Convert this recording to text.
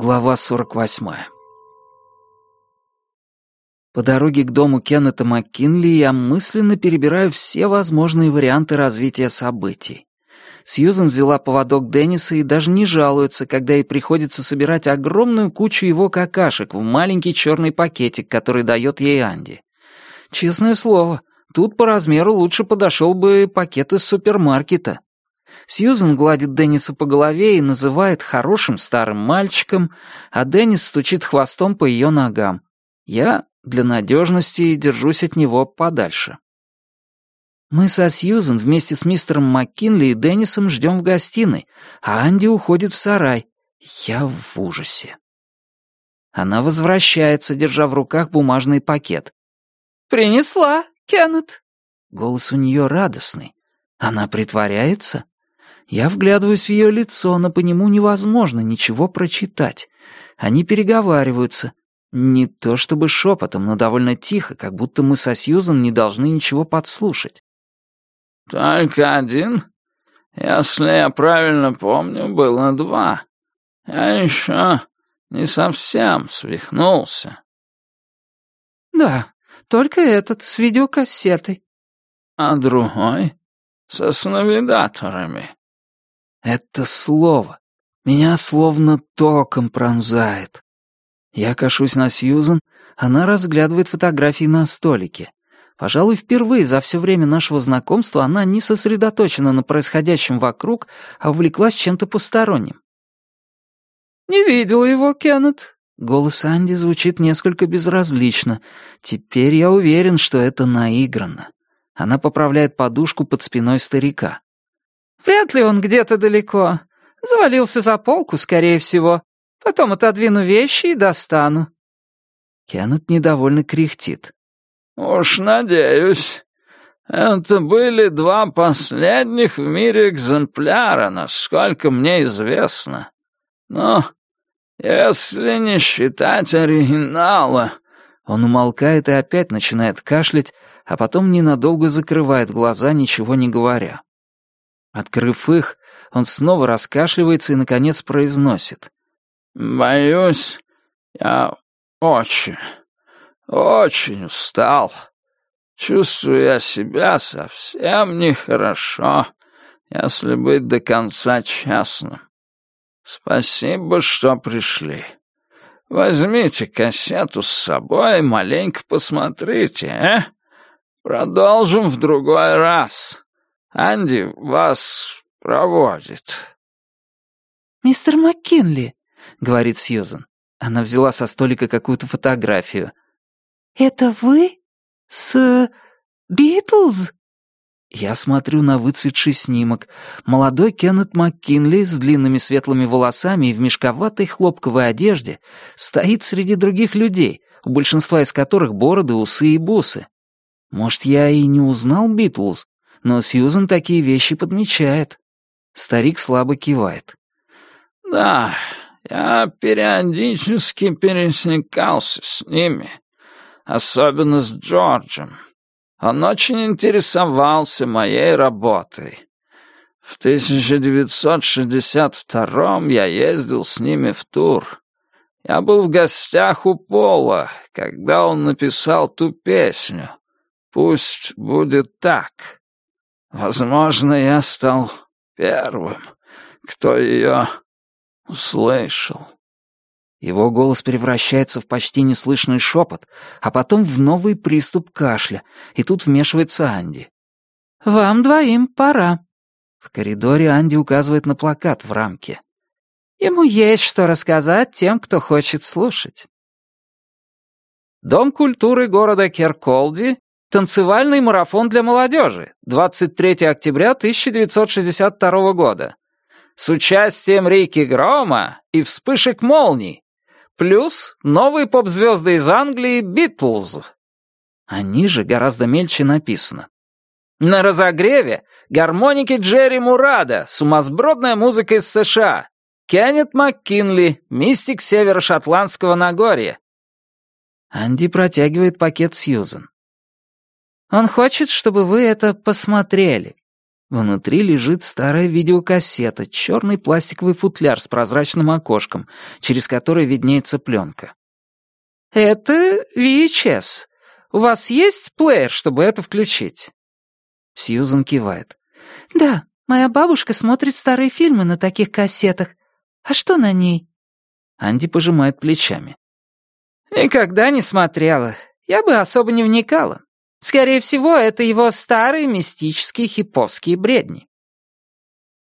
Глава 48. По дороге к дому Кеннета МcКинли я мысленно перебираю все возможные варианты развития событий. Сьюзен взяла поводок Денниса и даже не жалуется, когда ей приходится собирать огромную кучу его какашек в маленький черный пакетик, который дает ей Анди. Честное слово, тут по размеру лучше подошел бы пакет из супермаркета. Сьюзен гладит Денниса по голове и называет хорошим старым мальчиком, а Деннис стучит хвостом по ее ногам. Я для надежности держусь от него подальше. Мы со Сьюзен вместе с мистером МакКинли и Деннисом ждем в гостиной, а Анди уходит в сарай. Я в ужасе. Она возвращается, держа в руках бумажный пакет. «Принесла, Кеннет». Голос у нее радостный. Она притворяется? Я вглядываюсь в ее лицо, но по нему невозможно ничего прочитать. Они переговариваются. Не то чтобы шепотом, но довольно тихо, как будто мы со Сьюзан не должны ничего подслушать. «Только один? Если я правильно помню, было два. Я еще не совсем свихнулся». «Да, только этот, с видеокассетой». «А другой? Со сновидаторами?» Это слово. Меня словно током пронзает. Я кашусь на Сьюзан, она разглядывает фотографии на столике. Пожалуй, впервые за все время нашего знакомства она не сосредоточена на происходящем вокруг, а увлеклась чем-то посторонним. «Не видела его, Кеннет». Голос Анди звучит несколько безразлично. Теперь я уверен, что это наиграно. Она поправляет подушку под спиной старика. Вряд ли он где-то далеко. Завалился за полку, скорее всего. Потом отодвину вещи и достану». Кеннет недовольно кряхтит. «Уж надеюсь. Это были два последних в мире экземпляра, насколько мне известно. Но если не считать оригинала...» Он умолкает и опять начинает кашлять, а потом ненадолго закрывает глаза, ничего не говоря. Открыв их, он снова раскашливается и, наконец, произносит. «Боюсь, я очень, очень устал. Чувствую я себя совсем нехорошо, если быть до конца честным. Спасибо, что пришли. Возьмите кассету с собой и маленько посмотрите, э? Продолжим в другой раз». Анди вас проводит». «Мистер МакКинли», — говорит Сьюзен. Она взяла со столика какую-то фотографию. «Это вы? С... Битлз?» Я смотрю на выцветший снимок. Молодой Кеннет МакКинли с длинными светлыми волосами и в мешковатой хлопковой одежде стоит среди других людей, у большинства из которых бороды, усы и бусы. Может, я и не узнал Битлз, но Сьюзен такие вещи подмечает. Старик слабо кивает. «Да, я периодически пересекался с ними, особенно с Джорджем. Он очень интересовался моей работой. В 1962 я ездил с ними в тур. Я был в гостях у Пола, когда он написал ту песню. Пусть будет так. Возможно, я стал первым, кто ее услышал. Его голос превращается в почти неслышный шепот, а потом в новый приступ кашля, и тут вмешивается Анди. «Вам двоим пора». В коридоре Анди указывает на плакат в рамке. «Ему есть что рассказать тем, кто хочет слушать». Дом культуры города Керколди Танцевальный марафон для молодежи. 23 октября 1962 года. С участием Рики Грома и вспышек молний. Плюс новые поп-звезды из Англии «Битлз». А ниже гораздо мельче написано. На разогреве гармоники Джерри Мурада, сумасбродная музыка из США. Кеннет МакКинли, мистик Северо-Шотландского Нагорья. Анди протягивает пакет Сьюзен. Он хочет, чтобы вы это посмотрели». Внутри лежит старая видеокассета, черный пластиковый футляр с прозрачным окошком, через который виднеется пленка. «Это VHS. У вас есть плеер, чтобы это включить?» Сьюзан кивает. «Да, моя бабушка смотрит старые фильмы на таких кассетах. А что на ней?» Анди пожимает плечами. «Никогда не смотрела. Я бы особо не вникала. Скорее всего, это его старые мистические хиповские бредни.